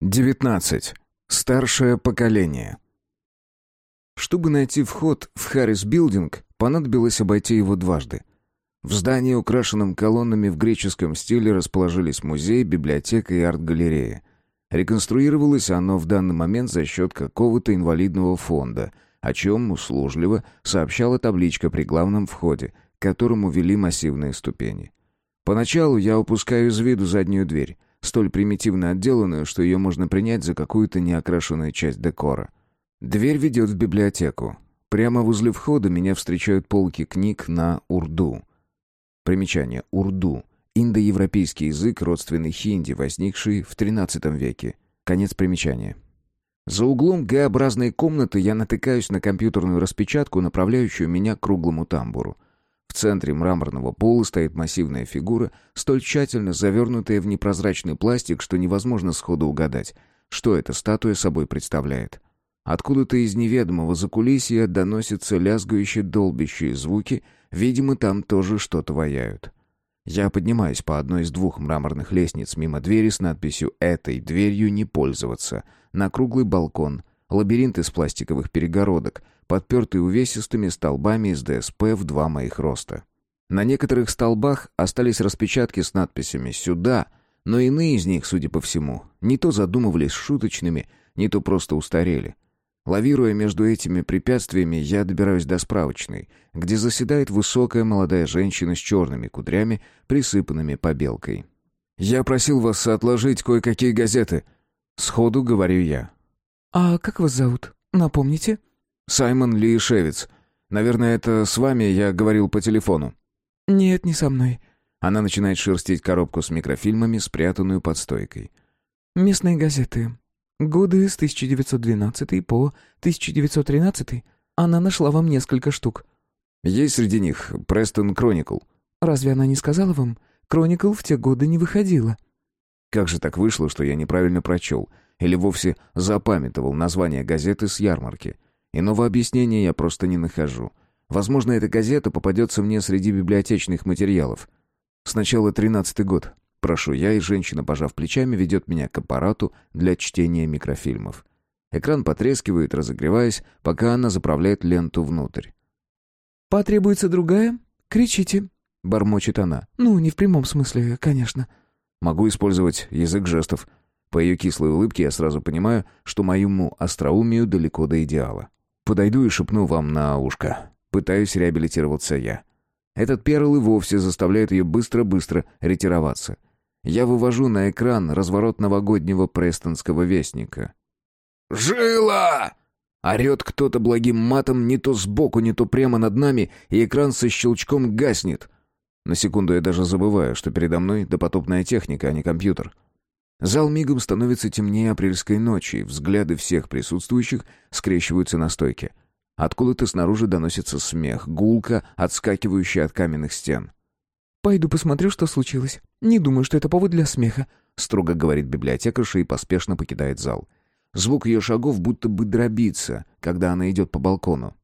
19. Старшее поколение. Чтобы найти вход в Харрис Билдинг, понадобилось обойти его дважды. В здании, украшенном колоннами в греческом стиле, расположились музей, библиотека и арт-галерея. Реконструировалось оно в данный момент за счет какого-то инвалидного фонда, о чем услужливо сообщала табличка при главном входе, к которому вели массивные ступени. Поначалу я упускаю из виду заднюю дверь, столь примитивно отделанную, что ее можно принять за какую-то неокрашенную часть декора. Дверь ведет в библиотеку. Прямо возле входа меня встречают полки книг на урду. Примечание. Урду. Индоевропейский язык, родственный хинди, возникший в XIII веке. Конец примечания. За углом Г-образной комнаты я натыкаюсь на компьютерную распечатку, направляющую меня к круглому тамбуру. В центре мраморного пола стоит массивная фигура, столь тщательно завернутая в непрозрачный пластик, что невозможно сходу угадать, что эта статуя собой представляет. Откуда-то из неведомого закулисья доносятся лязгающие долбящие звуки, видимо, там тоже что-то ваяют. Я поднимаюсь по одной из двух мраморных лестниц мимо двери с надписью «Этой дверью не пользоваться» на круглый балкон, лабиринт из пластиковых перегородок, подпертый увесистыми столбами из ДСП в два моих роста. На некоторых столбах остались распечатки с надписями «Сюда», но иные из них, судя по всему, не то задумывались шуточными, не то просто устарели. Лавируя между этими препятствиями, я добираюсь до справочной, где заседает высокая молодая женщина с черными кудрями, присыпанными побелкой. «Я просил вас отложить кое-какие газеты», — сходу говорю я. «А как вас зовут? Напомните?» «Саймон Лиешевец. Наверное, это с вами я говорил по телефону». «Нет, не со мной». Она начинает шерстить коробку с микрофильмами, спрятанную под стойкой. «Местные газеты. Годы с 1912 по 1913. Она нашла вам несколько штук». «Есть среди них Престон Кроникл». «Разве она не сказала вам? Кроникл в те годы не выходила». Как же так вышло, что я неправильно прочел? Или вовсе запамятовал название газеты с ярмарки? Иного объяснения я просто не нахожу. Возможно, эта газета попадется мне среди библиотечных материалов. Сначала тринадцатый год. Прошу я, и женщина, пожав плечами, ведет меня к аппарату для чтения микрофильмов. Экран потрескивает, разогреваясь, пока она заправляет ленту внутрь. «Потребуется другая? Кричите», — бормочет она. «Ну, не в прямом смысле, конечно». Могу использовать язык жестов. По ее кислой улыбке я сразу понимаю, что моему остроумию далеко до идеала. Подойду и шепну вам на ушко. Пытаюсь реабилитироваться я. Этот перл и вовсе заставляет ее быстро-быстро ретироваться. Я вывожу на экран разворот новогоднего престонского вестника. «Жила!» Орет кто-то благим матом не то сбоку, не то прямо над нами, и экран со щелчком гаснет. На секунду я даже забываю, что передо мной допотопная техника, а не компьютер. Зал мигом становится темнее апрельской ночи, взгляды всех присутствующих скрещиваются на стойке. Откуда-то снаружи доносится смех, гулка, отскакивающая от каменных стен. «Пойду посмотрю, что случилось. Не думаю, что это повод для смеха», — строго говорит библиотекарша и поспешно покидает зал. Звук ее шагов будто бы дробится, когда она идет по балкону.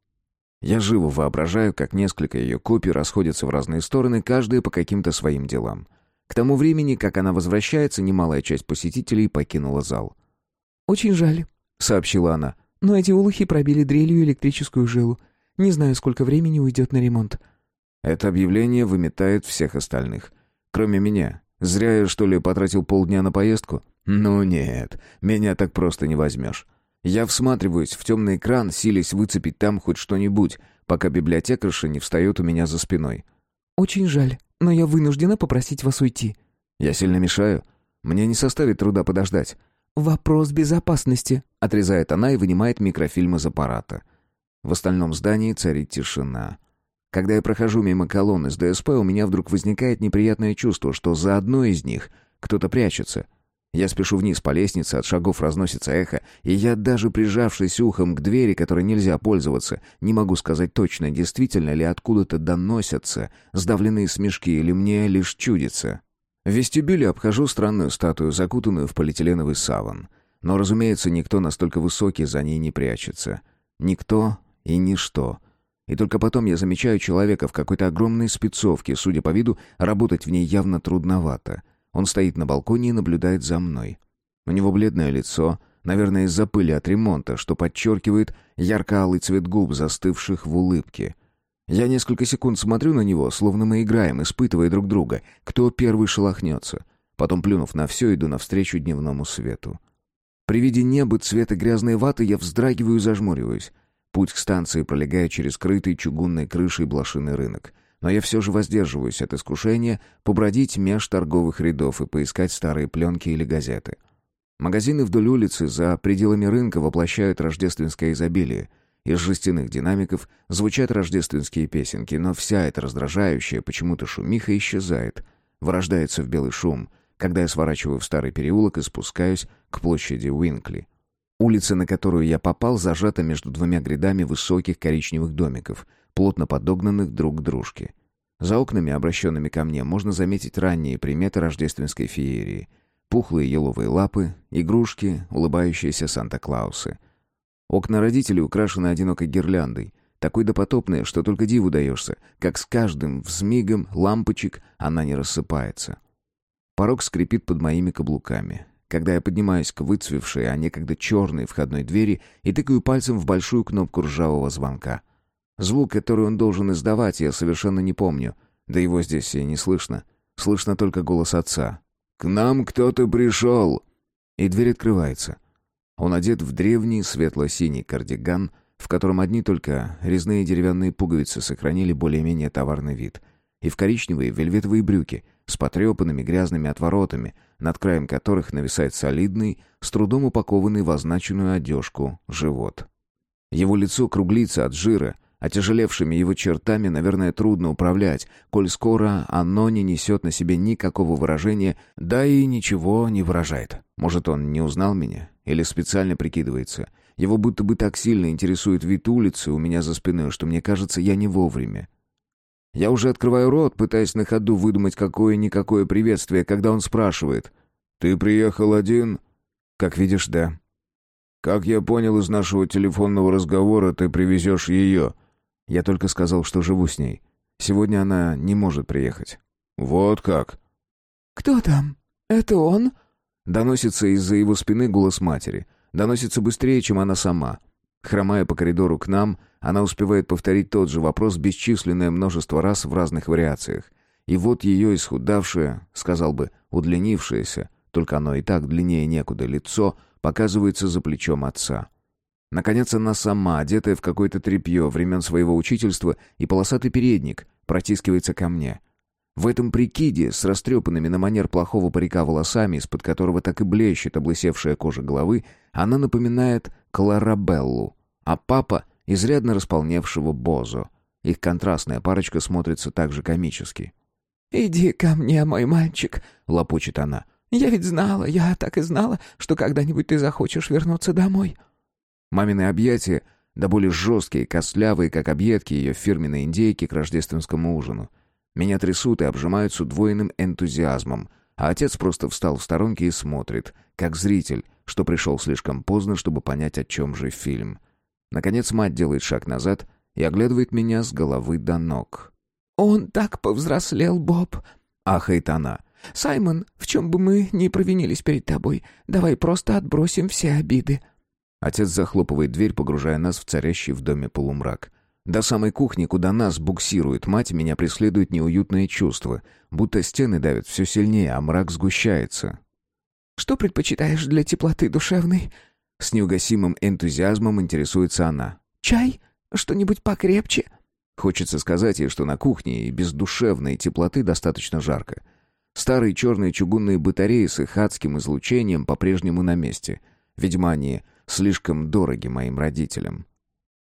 Я живо воображаю, как несколько ее копий расходятся в разные стороны, каждая по каким-то своим делам. К тому времени, как она возвращается, немалая часть посетителей покинула зал. «Очень жаль», — сообщила она. «Но эти улухи пробили дрелью электрическую жилу. Не знаю, сколько времени уйдет на ремонт». Это объявление выметает всех остальных. Кроме меня. Зря я, что ли, потратил полдня на поездку? Ну нет, меня так просто не возьмешь. Я всматриваюсь в темный экран, силясь выцепить там хоть что-нибудь, пока библиотекарша не встает у меня за спиной. «Очень жаль, но я вынуждена попросить вас уйти». «Я сильно мешаю? Мне не составит труда подождать». «Вопрос безопасности», — отрезает она и вынимает микрофильм из аппарата. В остальном здании царит тишина. Когда я прохожу мимо колонны с ДСП, у меня вдруг возникает неприятное чувство, что за одной из них кто-то прячется. Я спешу вниз по лестнице, от шагов разносится эхо, и я, даже прижавшись ухом к двери, которой нельзя пользоваться, не могу сказать точно, действительно ли откуда-то доносятся сдавленные смешки или мне лишь чудится. В вестибюле обхожу странную статую, закутанную в полиэтиленовый саван. Но, разумеется, никто настолько высокий за ней не прячется. Никто и ничто. И только потом я замечаю человека в какой-то огромной спецовке, судя по виду, работать в ней явно трудновато — он стоит на балконе и наблюдает за мной. У него бледное лицо, наверное, из-за пыли от ремонта, что подчеркивает ярко-алый цвет губ, застывших в улыбке. Я несколько секунд смотрю на него, словно мы играем, испытывая друг друга, кто первый шелохнется. Потом, плюнув на все, иду навстречу дневному свету. При виде неба цвета грязной ваты я вздрагиваю и зажмуриваюсь. Путь к станции пролегает через крытый чугунной крышей блошиный рынок. Но я все же воздерживаюсь от искушения побродить меж торговых рядов и поискать старые пленки или газеты. Магазины вдоль улицы за пределами рынка воплощают рождественское изобилие. Из жестяных динамиков звучат рождественские песенки, но вся эта раздражающая почему-то шумиха исчезает, вырождается в белый шум, когда я сворачиваю в старый переулок и спускаюсь к площади Уинкли. Улица, на которую я попал, зажата между двумя грядами высоких коричневых домиков, плотно подогнанных друг к дружке. За окнами, обращенными ко мне, можно заметить ранние приметы рождественской феерии — Пухлые еловые лапы, игрушки, улыбающиеся Санта-Клаусы. Окна родителей украшены одинокой гирляндой, такой допотопной, что только диву даешься, как с каждым взмигом лампочек она не рассыпается. Порог скрипит под моими каблуками. Когда я поднимаюсь к выцвевшей, а некогда черной входной двери и тыкаю пальцем в большую кнопку ржавого звонка. Звук, который он должен издавать, я совершенно не помню. Да его здесь и не слышно. Слышно только голос отца, «К нам кто-то пришел!» И дверь открывается. Он одет в древний светло-синий кардиган, в котором одни только резные деревянные пуговицы сохранили более-менее товарный вид, и в коричневые вельветовые брюки с потрепанными грязными отворотами, над краем которых нависает солидный, с трудом упакованный в означенную одежку, живот. Его лицо круглится от жира, Отяжелевшими его чертами, наверное, трудно управлять, коль скоро оно не несет на себе никакого выражения, да и ничего не выражает. Может, он не узнал меня? Или специально прикидывается? Его будто бы так сильно интересует вид улицы у меня за спиной, что мне кажется, я не вовремя. Я уже открываю рот, пытаясь на ходу выдумать какое-никакое приветствие, когда он спрашивает. «Ты приехал один?» «Как видишь, да». «Как я понял из нашего телефонного разговора, ты привезешь ее». Я только сказал, что живу с ней. Сегодня она не может приехать». «Вот как?» «Кто там? Это он?» Доносится из-за его спины голос матери. Доносится быстрее, чем она сама. Хромая по коридору к нам, она успевает повторить тот же вопрос бесчисленное множество раз в разных вариациях. И вот ее исхудавшее, сказал бы, удлинившееся, только оно и так длиннее некуда, лицо показывается за плечом отца. Наконец она сама, одетая в какое-то тряпье времен своего учительства и полосатый передник, протискивается ко мне. В этом прикиде, с растрепанными на манер плохого парика волосами, из-под которого так и блещет облысевшая кожа головы, она напоминает Кларабеллу, а папа — изрядно располневшего Бозо. Их контрастная парочка смотрится также комически. «Иди ко мне, мой мальчик», — лопочет она. «Я ведь знала, я так и знала, что когда-нибудь ты захочешь вернуться домой». Мамины объятия, да более жесткие, костлявые, как объедки ее фирменной индейки к рождественскому ужину. Меня трясут и обжимают с удвоенным энтузиазмом, а отец просто встал в сторонке и смотрит, как зритель, что пришел слишком поздно, чтобы понять, о чем же фильм. Наконец мать делает шаг назад и оглядывает меня с головы до ног. «Он так повзрослел, Боб!» — ахает она. «Саймон, в чем бы мы ни провинились перед тобой, давай просто отбросим все обиды». Отец захлопывает дверь, погружая нас в царящий в доме полумрак. До самой кухни, куда нас буксирует мать, меня преследует неуютное чувство, будто стены давят все сильнее, а мрак сгущается. «Что предпочитаешь для теплоты душевной?» С неугасимым энтузиазмом интересуется она. «Чай? Что-нибудь покрепче?» Хочется сказать ей, что на кухне и без душевной теплоты достаточно жарко. Старые черные чугунные батареи с их адским излучением по-прежнему на месте. Видимо, они слишком дороги моим родителям.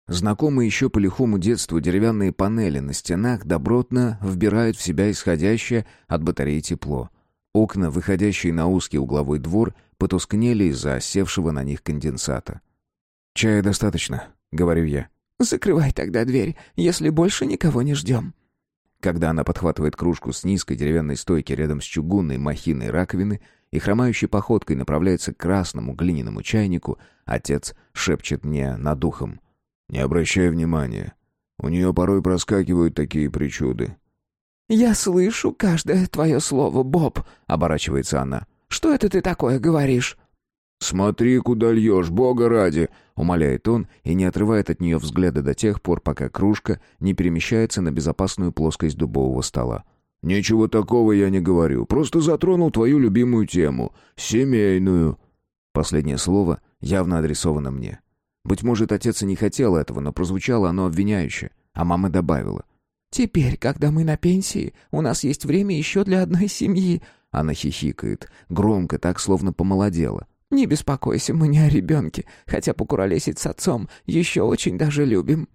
Знакомые еще по лихому детству деревянные панели на стенах добротно вбирают в себя исходящее от батареи тепло. Окна, выходящие на узкий угловой двор, потускнели из-за осевшего на них конденсата. «Чая достаточно», — говорю я. «Закрывай тогда дверь, если больше никого не ждем». Когда она подхватывает кружку с низкой деревянной стойки рядом с чугунной махиной раковины и хромающей походкой направляется к красному глиняному чайнику, отец шепчет мне над ухом. «Не обращай внимания. У нее порой проскакивают такие причуды». «Я слышу каждое твое слово, Боб», — оборачивается она. «Что это ты такое говоришь?» «Смотри, куда льешь, бога ради!» — умоляет он и не отрывает от нее взгляда до тех пор, пока кружка не перемещается на безопасную плоскость дубового стола. «Ничего такого я не говорю, просто затронул твою любимую тему — семейную». Последнее слово явно адресовано мне. Быть может, отец и не хотел этого, но прозвучало оно обвиняюще, а мама добавила. «Теперь, когда мы на пенсии, у нас есть время еще для одной семьи». Она хихикает, громко, так словно помолодела. «Не беспокойся, мы не о ребенке, хотя покуролесить с отцом еще очень даже любим».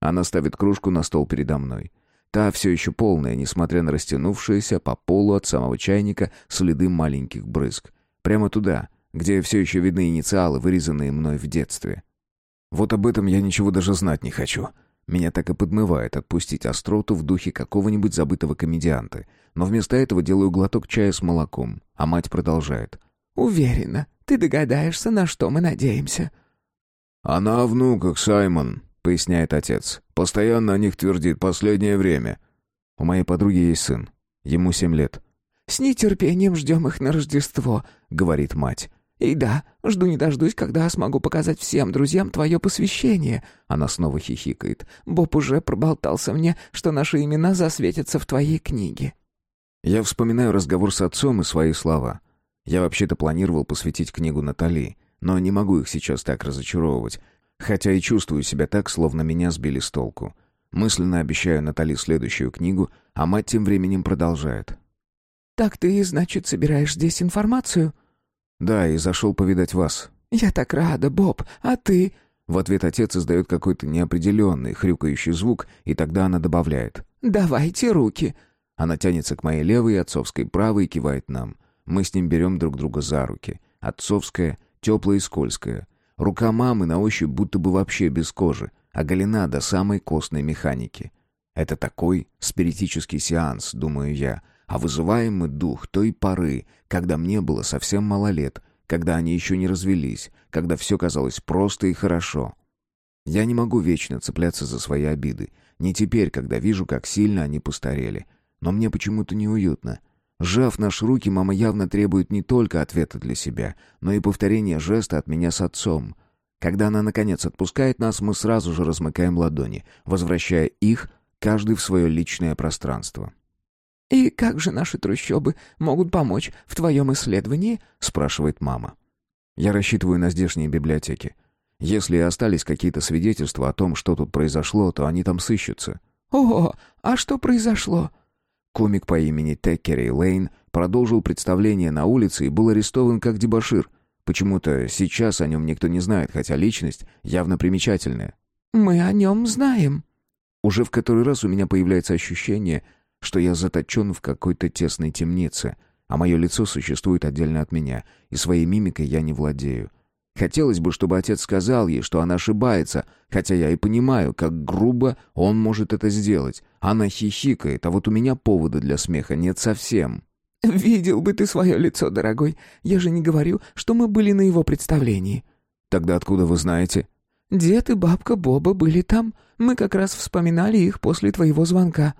Она ставит кружку на стол передо мной. Та все еще полная, несмотря на растянувшиеся по полу от самого чайника следы маленьких брызг. Прямо туда, где все еще видны инициалы, вырезанные мной в детстве. Вот об этом я ничего даже знать не хочу. Меня так и подмывает отпустить остроту в духе какого-нибудь забытого комедианта. Но вместо этого делаю глоток чая с молоком, а мать продолжает. «Уверена, ты догадаешься, на что мы надеемся». «Она о внуках, Саймон», — поясняет отец. «Постоянно о них твердит последнее время». У моей подруги есть сын. Ему семь лет. «С нетерпением ждем их на Рождество», — говорит мать. «И да, жду не дождусь, когда смогу показать всем друзьям твое посвящение». Она снова хихикает. «Боб уже проболтался мне, что наши имена засветятся в твоей книге». Я вспоминаю разговор с отцом и свои слова. Я вообще-то планировал посвятить книгу Натали, но не могу их сейчас так разочаровывать, хотя и чувствую себя так, словно меня сбили с толку. Мысленно обещаю Натали следующую книгу, а мать тем временем продолжает. «Так ты, значит, собираешь здесь информацию?» «Да, и зашел повидать вас». «Я так рада, Боб. А ты?» В ответ отец издает какой-то неопределенный, хрюкающий звук, и тогда она добавляет. «Давайте руки». Она тянется к моей левой, отцовской правой и кивает нам. Мы с ним берем друг друга за руки. Отцовская, теплая и скользкая. Рука мамы на ощупь будто бы вообще без кожи, оголена до самой костной механики. Это такой спиритический сеанс, думаю я, а вызываем мы дух той поры, когда мне было совсем мало лет, когда они еще не развелись, когда все казалось просто и хорошо. Я не могу вечно цепляться за свои обиды, не теперь, когда вижу, как сильно они постарели. Но мне почему-то неуютно. Сжав наши руки, мама явно требует не только ответа для себя, но и повторения жеста от меня с отцом. Когда она, наконец, отпускает нас, мы сразу же размыкаем ладони, возвращая их, каждый в свое личное пространство. «И как же наши трущобы могут помочь в твоем исследовании?» — спрашивает мама. «Я рассчитываю на здешние библиотеки. Если и остались какие-то свидетельства о том, что тут произошло, то они там сыщутся». «О, а что произошло?» Комик по имени Теккери Лейн продолжил представление на улице и был арестован как дебошир. Почему-то сейчас о нем никто не знает, хотя личность явно примечательная. «Мы о нем знаем». Уже в который раз у меня появляется ощущение, что я заточен в какой-то тесной темнице, а мое лицо существует отдельно от меня, и своей мимикой я не владею. Хотелось бы, чтобы отец сказал ей, что она ошибается, хотя я и понимаю, как грубо он может это сделать. Она хихикает, а вот у меня повода для смеха нет совсем. «Видел бы ты свое лицо, дорогой. Я же не говорю, что мы были на его представлении». «Тогда откуда вы знаете?» «Дед и бабка Боба были там. Мы как раз вспоминали их после твоего звонка».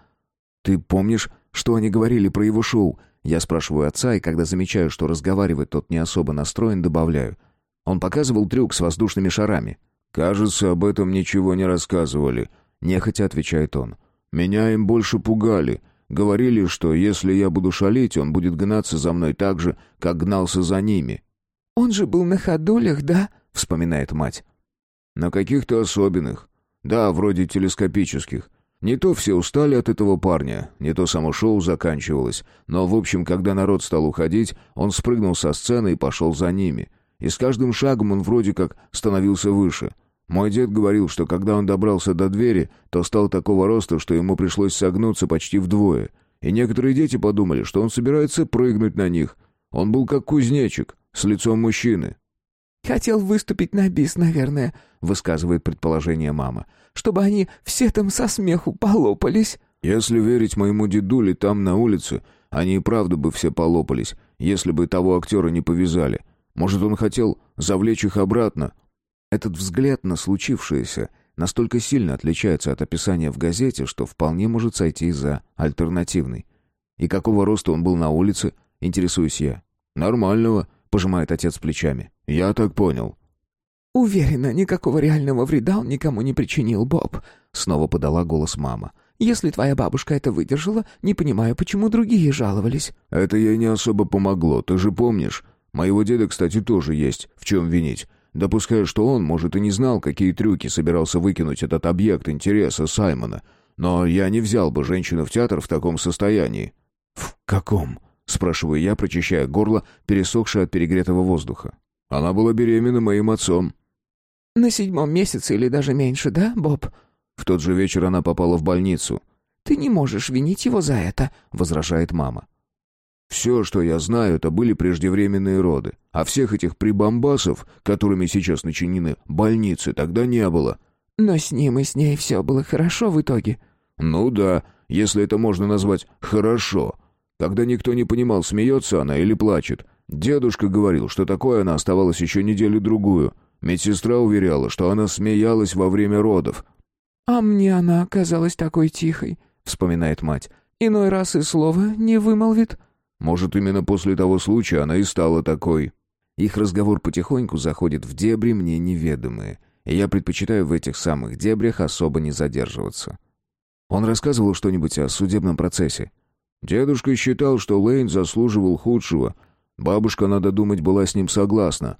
«Ты помнишь, что они говорили про его шоу?» Я спрашиваю отца, и когда замечаю, что разговаривает тот не особо настроен, добавляю – он показывал трюк с воздушными шарами. «Кажется, об этом ничего не рассказывали», — нехотя отвечает он. «Меня им больше пугали. Говорили, что если я буду шалить, он будет гнаться за мной так же, как гнался за ними». «Он же был на ходулях, да?» — вспоминает мать. «На каких-то особенных. Да, вроде телескопических. Не то все устали от этого парня, не то само шоу заканчивалось. Но, в общем, когда народ стал уходить, он спрыгнул со сцены и пошел за ними. И с каждым шагом он вроде как становился выше. Мой дед говорил, что когда он добрался до двери, то стал такого роста, что ему пришлось согнуться почти вдвое. И некоторые дети подумали, что он собирается прыгнуть на них. Он был как кузнечик, с лицом мужчины. «Хотел выступить на бис, наверное», — высказывает предположение мама. «Чтобы они все там со смеху полопались». «Если верить моему дедуле, там на улице они и правда бы все полопались, если бы того актера не повязали. Может, он хотел завлечь их обратно? Этот взгляд на случившееся настолько сильно отличается от описания в газете, что вполне может сойти за альтернативный. И какого роста он был на улице, интересуюсь я. Нормального, пожимает отец плечами. «Я так понял». «Уверена, никакого реального вреда он никому не причинил, Боб», — снова подала голос мама. «Если твоя бабушка это выдержала, не понимаю, почему другие жаловались». «Это ей не особо помогло, ты же помнишь? Моего деда, кстати, тоже есть, в чем винить. Допускаю, что он, может, и не знал, какие трюки собирался выкинуть этот объект интереса Саймона. Но я не взял бы женщину в театр в таком состоянии». «В каком?» — спрашиваю я, прочищая горло, пересохшее от перегретого воздуха. «Она была беременна моим отцом». «На седьмом месяце или даже меньше, да, Боб?» В тот же вечер она попала в больницу. «Ты не можешь винить его за это», — возражает мама. «Все, что я знаю, это были преждевременные роды. А всех этих прибамбасов, которыми сейчас начинены больницы, тогда не было». «Но с ним и с ней все было хорошо в итоге». «Ну да, если это можно назвать «хорошо». Тогда никто не понимал, смеется она или плачет. Дедушка говорил, что такое она оставалась еще неделю-другую. Медсестра уверяла, что она смеялась во время родов. «А мне она оказалась такой тихой», — вспоминает мать. «Иной раз и слова не вымолвит». «Может, именно после того случая она и стала такой». Их разговор потихоньку заходит в дебри мне неведомые, и я предпочитаю в этих самых дебрях особо не задерживаться. Он рассказывал что-нибудь о судебном процессе. Дедушка считал, что Лейн заслуживал худшего. Бабушка, надо думать, была с ним согласна.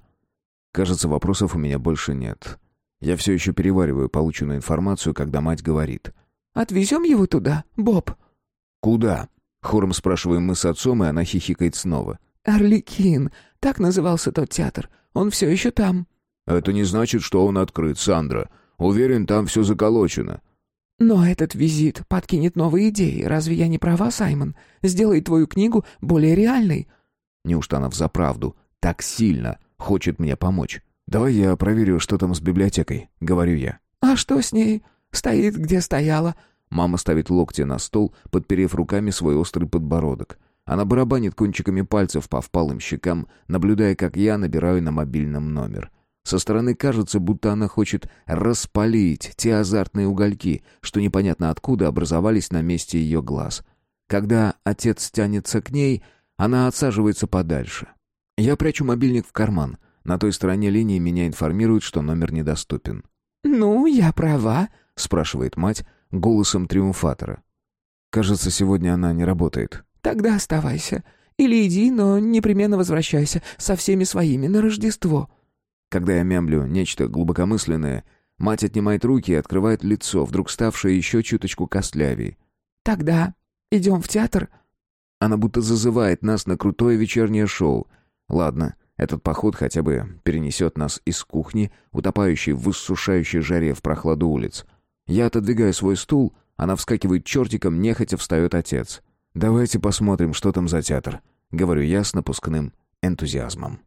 Кажется, вопросов у меня больше нет. Я все еще перевариваю полученную информацию, когда мать говорит. «Отвезем его туда, Боб?» «Куда?» — хором спрашиваем мы с отцом, и она хихикает снова. «Орликин. Так назывался тот театр. Он все еще там». «Это не значит, что он открыт, Сандра. Уверен, там все заколочено». «Но этот визит подкинет новые идеи. Разве я не права, Саймон? Сделает твою книгу более реальной». Неужто она взаправду так сильно хочет мне помочь. «Давай я проверю, что там с библиотекой», — говорю я. «А что с ней? Стоит, где стояла». Мама ставит локти на стол, подперев руками свой острый подбородок. Она барабанит кончиками пальцев по впалым щекам, наблюдая, как я набираю на мобильном номер. Со стороны кажется, будто она хочет распалить те азартные угольки, что непонятно откуда образовались на месте ее глаз. Когда отец тянется к ней, она отсаживается подальше. Я прячу мобильник в карман. На той стороне линии меня информируют, что номер недоступен. «Ну, я права?» — спрашивает мать голосом триумфатора. Кажется, сегодня она не работает. «Тогда оставайся. Или иди, но непременно возвращайся со всеми своими на Рождество». Когда я мямлю нечто глубокомысленное, мать отнимает руки и открывает лицо, вдруг ставшее еще чуточку костлявей. «Тогда идем в театр?» Она будто зазывает нас на крутое вечернее шоу — Ладно, этот поход хотя бы перенесет нас из кухни, утопающей в иссушающей жаре в прохладу улиц. Я отодвигаю свой стул, она вскакивает чертиком, нехотя встает отец. «Давайте посмотрим, что там за театр», — говорю я с напускным энтузиазмом.